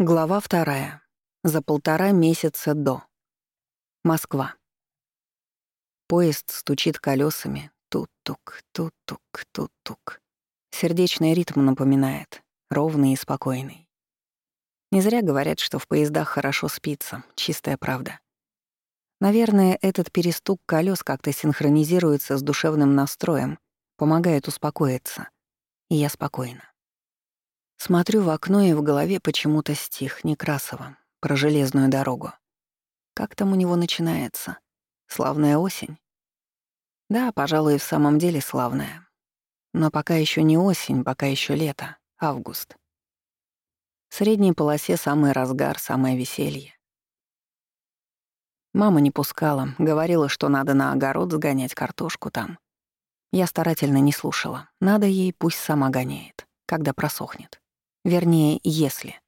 Глава вторая. За полтора месяца до. Москва. Поезд стучит колесами. Тут-тук, тут-тук, тут-тук. Сердечный ритм напоминает, ровный и спокойный. Не зря говорят, что в поездах хорошо спится, чистая правда. Наверное, этот перестук колес как-то синхронизируется с душевным настроем, помогает успокоиться. И я спокойна. Смотрю в окно, и в голове почему-то стих Некрасова про железную дорогу. Как там у него начинается? Славная осень? Да, пожалуй, в самом деле славная. Но пока еще не осень, пока еще лето, август. В средней полосе самый разгар, самое веселье. Мама не пускала, говорила, что надо на огород сгонять картошку там. Я старательно не слушала. Надо ей, пусть сама гоняет, когда просохнет. Вернее, если.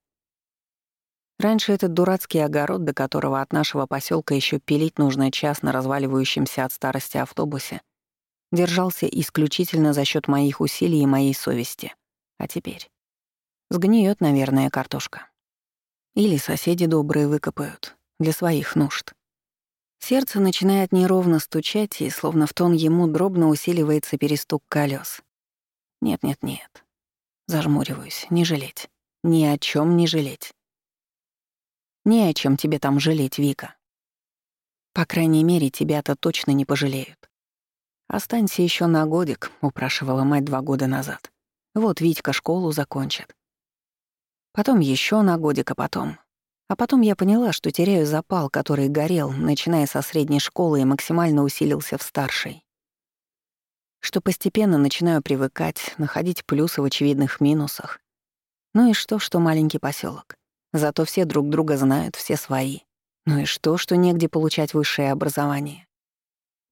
Раньше этот дурацкий огород, до которого от нашего поселка еще пилить нужно час на разваливающемся от старости автобусе, держался исключительно за счет моих усилий и моей совести. А теперь? Сгниет, наверное, картошка. Или соседи добрые выкопают для своих нужд. Сердце начинает неровно стучать, и словно в тон ему дробно усиливается перестук колес. Нет-нет-нет. Зажмуриваюсь, не жалеть. Ни о чем не жалеть. Ни о чем тебе там жалеть, Вика. По крайней мере, тебя-то точно не пожалеют. «Останься еще на годик», — упрашивала мать два года назад. «Вот Витька школу закончит». Потом еще на годик, а потом... А потом я поняла, что теряю запал, который горел, начиная со средней школы и максимально усилился в старшей что постепенно начинаю привыкать, находить плюсы в очевидных минусах. Ну и что, что маленький поселок. Зато все друг друга знают, все свои. Ну и что, что негде получать высшее образование.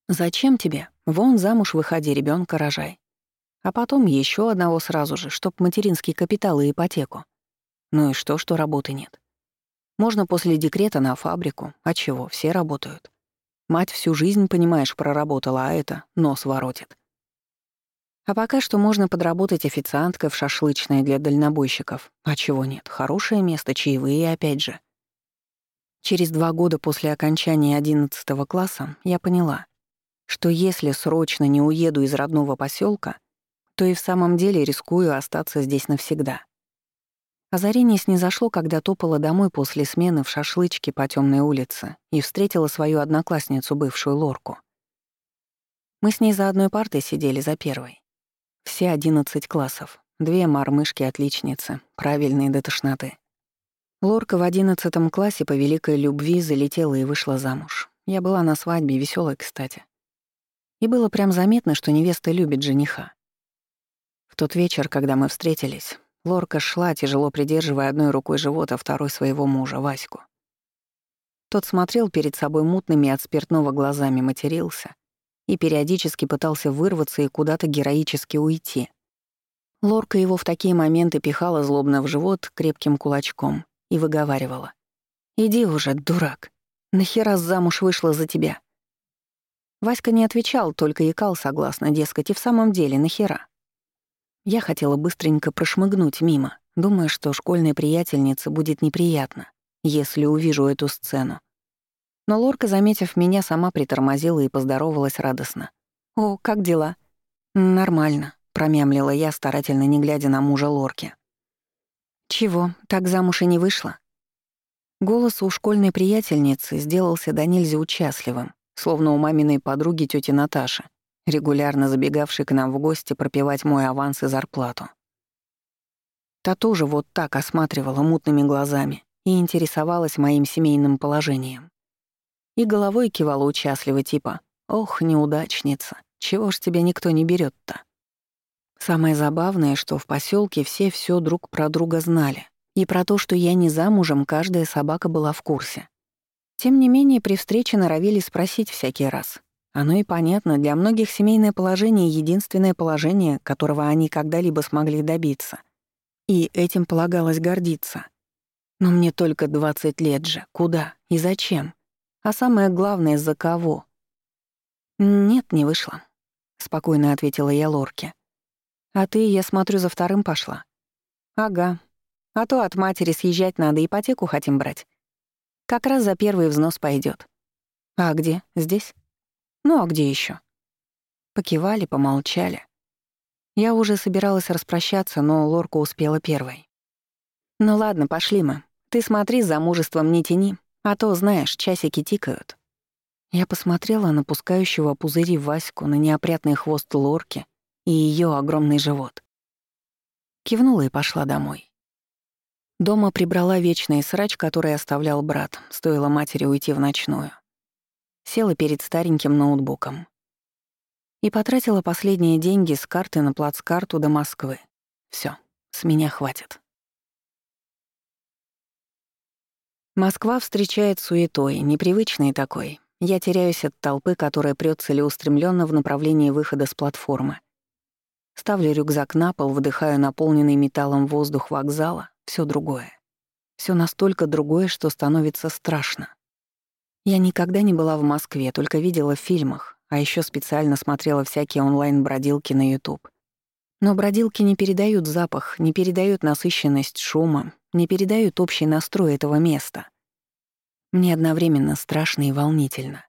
Зачем тебе? Вон замуж выходи, ребенка рожай. А потом еще одного сразу же, чтоб материнский капитал и ипотеку. Ну и что, что работы нет? Можно после декрета на фабрику. А чего, все работают. Мать всю жизнь, понимаешь, проработала, а это нос воротит. А пока что можно подработать официанткой в шашлычной для дальнобойщиков. А чего нет, хорошее место, чаевые опять же. Через два года после окончания одиннадцатого класса я поняла, что если срочно не уеду из родного поселка, то и в самом деле рискую остаться здесь навсегда. Озарение снизошло, когда топала домой после смены в шашлычке по темной улице и встретила свою одноклассницу, бывшую Лорку. Мы с ней за одной партой сидели за первой. Все одиннадцать классов. Две мормышки-отличницы, правильные до тошноты. Лорка в одиннадцатом классе по великой любви залетела и вышла замуж. Я была на свадьбе, веселой, кстати. И было прям заметно, что невеста любит жениха. В тот вечер, когда мы встретились, Лорка шла, тяжело придерживая одной рукой живот, а второй своего мужа, Ваську. Тот смотрел перед собой мутными от спиртного глазами, матерился, и периодически пытался вырваться и куда-то героически уйти. Лорка его в такие моменты пихала злобно в живот крепким кулачком и выговаривала. «Иди уже, дурак. Нахера замуж вышла за тебя?» Васька не отвечал, только икал согласно, дескать, и в самом деле нахера. Я хотела быстренько прошмыгнуть мимо, думая, что школьной приятельнице будет неприятно, если увижу эту сцену. Но Лорка, заметив меня, сама притормозила и поздоровалась радостно. «О, как дела?» «Нормально», — промямлила я, старательно не глядя на мужа Лорки. «Чего, так замуж и не вышла?» Голос у школьной приятельницы сделался до нельзя участливым, словно у маминой подруги тети Наташи, регулярно забегавшей к нам в гости пропивать мой аванс и зарплату. Та тоже вот так осматривала мутными глазами и интересовалась моим семейным положением и головой кивала участливо типа «Ох, неудачница, чего ж тебя никто не берет то Самое забавное, что в поселке все все друг про друга знали, и про то, что я не замужем, каждая собака была в курсе. Тем не менее, при встрече норовили спросить всякий раз. Оно и понятно, для многих семейное положение — единственное положение, которого они когда-либо смогли добиться. И этим полагалось гордиться. Но мне только 20 лет же. Куда и зачем? А самое главное, за кого? «Нет, не вышло», — спокойно ответила я Лорке. «А ты, я смотрю, за вторым пошла». «Ага. А то от матери съезжать надо, ипотеку хотим брать. Как раз за первый взнос пойдет. А где? Здесь? Ну а где еще? Покивали, помолчали. Я уже собиралась распрощаться, но Лорка успела первой. «Ну ладно, пошли мы. Ты смотри, за мужеством не тяни, а то, знаешь, часики тикают». Я посмотрела на пускающего пузыри Ваську, на неопрятный хвост Лорки и ее огромный живот. Кивнула и пошла домой. Дома прибрала вечный срач, который оставлял брат, стоило матери уйти в ночную. Села перед стареньким ноутбуком. И потратила последние деньги с карты на плацкарту до Москвы. Все, с меня хватит. Москва встречает суетой, непривычной такой. Я теряюсь от толпы, которая прёт целеустремленно в направлении выхода с платформы. Ставлю рюкзак на пол, вдыхаю наполненный металлом воздух вокзала, все другое. Все настолько другое, что становится страшно. Я никогда не была в Москве, только видела в фильмах, а еще специально смотрела всякие онлайн-бродилки на YouTube. Но бродилки не передают запах, не передают насыщенность шума, не передают общий настрой этого места. Мне одновременно страшно и волнительно.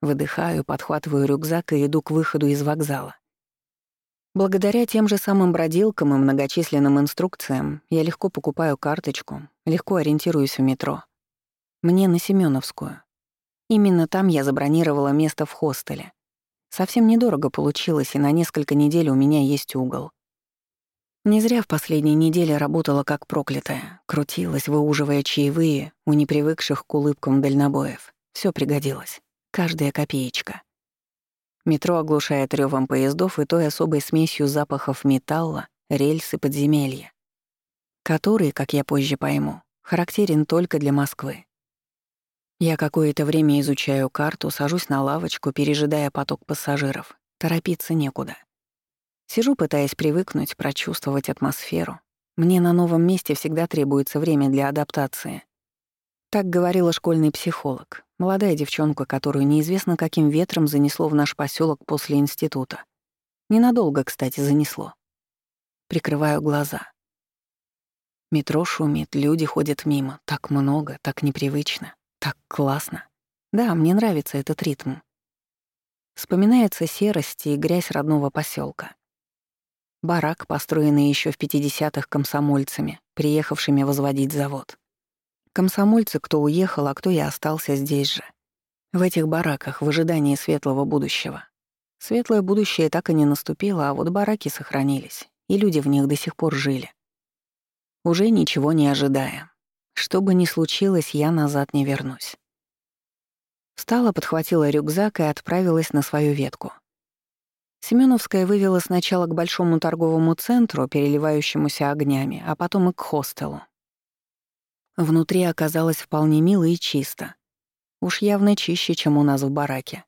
Выдыхаю, подхватываю рюкзак и иду к выходу из вокзала. Благодаря тем же самым бродилкам и многочисленным инструкциям я легко покупаю карточку, легко ориентируюсь в метро. Мне на Семёновскую. Именно там я забронировала место в хостеле. Совсем недорого получилось, и на несколько недель у меня есть угол. Не зря в последние недели работала как проклятая, крутилась, выуживая чаевые у непривыкших к улыбкам дальнобоев. Все пригодилось. Каждая копеечка. Метро оглушает ревом поездов и той особой смесью запахов металла, рельс и подземелья, который, как я позже пойму, характерен только для Москвы. Я какое-то время изучаю карту, сажусь на лавочку, пережидая поток пассажиров. Торопиться некуда. Сижу, пытаясь привыкнуть, прочувствовать атмосферу. Мне на новом месте всегда требуется время для адаптации. Так говорила школьный психолог, молодая девчонка, которую неизвестно каким ветром занесло в наш поселок после института. Ненадолго, кстати, занесло. Прикрываю глаза. Метро шумит, люди ходят мимо. Так много, так непривычно. Так классно. Да, мне нравится этот ритм. Вспоминается серость и грязь родного поселка. Барак, построенный еще в 50-х комсомольцами, приехавшими возводить завод. Комсомольцы, кто уехал, а кто и остался здесь же. В этих бараках, в ожидании светлого будущего. Светлое будущее так и не наступило, а вот бараки сохранились, и люди в них до сих пор жили. Уже ничего не ожидая, что бы ни случилось, я назад не вернусь. Встала, подхватила рюкзак и отправилась на свою ветку. Семеновская вывела сначала к большому торговому центру, переливающемуся огнями, а потом и к хостелу. Внутри оказалось вполне мило и чисто. Уж явно чище, чем у нас в бараке.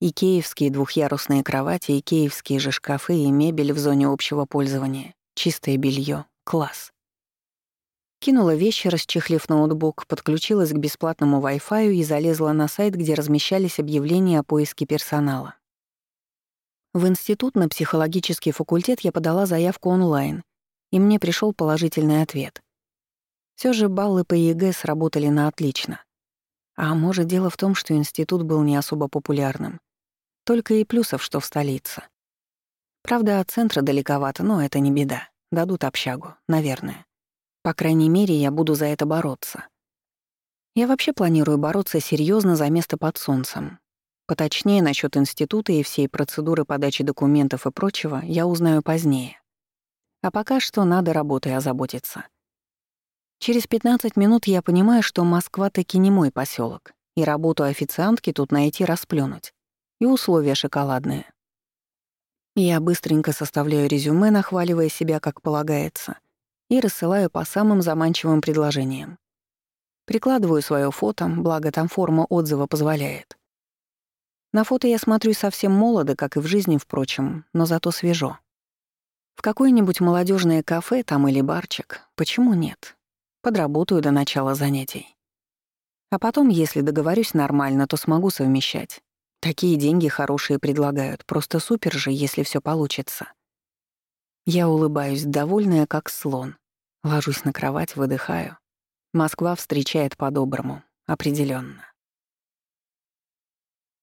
Икеевские двухъярусные кровати, икеевские же шкафы и мебель в зоне общего пользования, чистое белье, класс. Кинула вещи, расчехлив ноутбук, подключилась к бесплатному Wi-Fi и залезла на сайт, где размещались объявления о поиске персонала. В институт на психологический факультет я подала заявку онлайн, и мне пришел положительный ответ. Все же баллы по ЕГЭ сработали на отлично. А может, дело в том, что институт был не особо популярным. Только и плюсов, что в столице. Правда, от центра далековато, но это не беда. Дадут общагу, наверное. По крайней мере, я буду за это бороться. Я вообще планирую бороться серьезно за место под солнцем. Поточнее насчет института и всей процедуры подачи документов и прочего я узнаю позднее. А пока что надо работой озаботиться. Через 15 минут я понимаю, что Москва таки не мой поселок, и работу официантки тут найти расплюнуть. И условия шоколадные. Я быстренько составляю резюме, нахваливая себя, как полагается — и рассылаю по самым заманчивым предложениям. Прикладываю свое фото, благо там форма отзыва позволяет. На фото я смотрю совсем молодо, как и в жизни, впрочем, но зато свежо. В какое-нибудь молодежное кафе там или барчик, почему нет? Подработаю до начала занятий. А потом, если договорюсь нормально, то смогу совмещать. Такие деньги хорошие предлагают, просто супер же, если все получится. Я улыбаюсь, довольная как слон. Ложусь на кровать, выдыхаю. Москва встречает по-доброму, определенно.